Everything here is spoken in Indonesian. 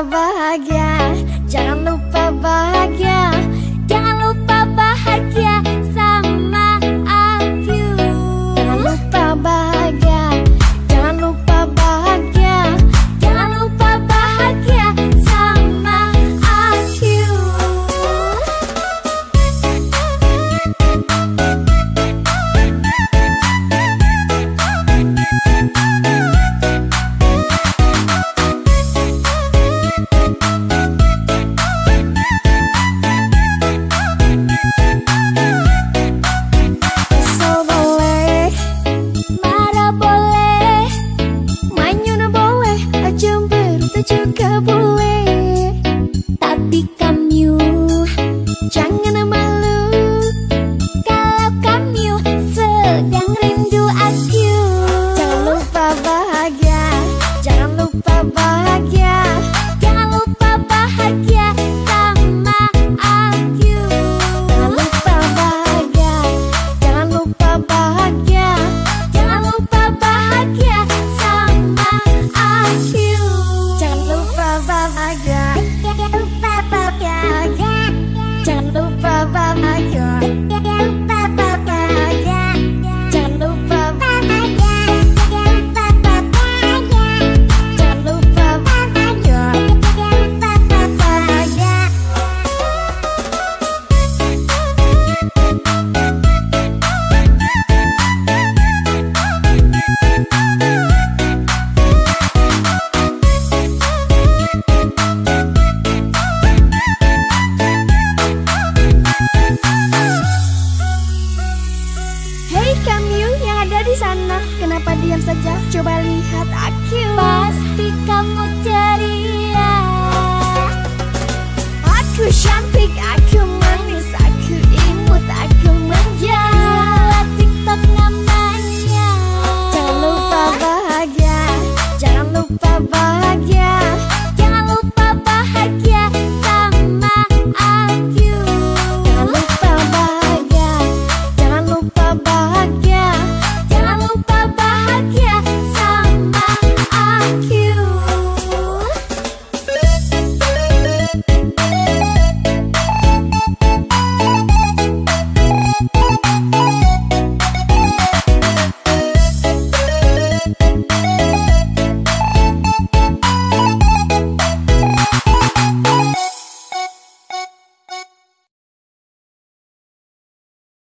bahagia. Jangan lupa bahagia. trouble di sana. Kenapa diam saja? Coba lihat aku. Pasti kamu ceria. Aku cantik, aku manis, aku imut, aku manja. TikTok namanya. Jangan lupa bahagia Jangan lupa bahagia.